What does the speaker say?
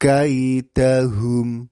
كيدهم